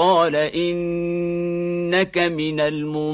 قال إنك من المنظرين.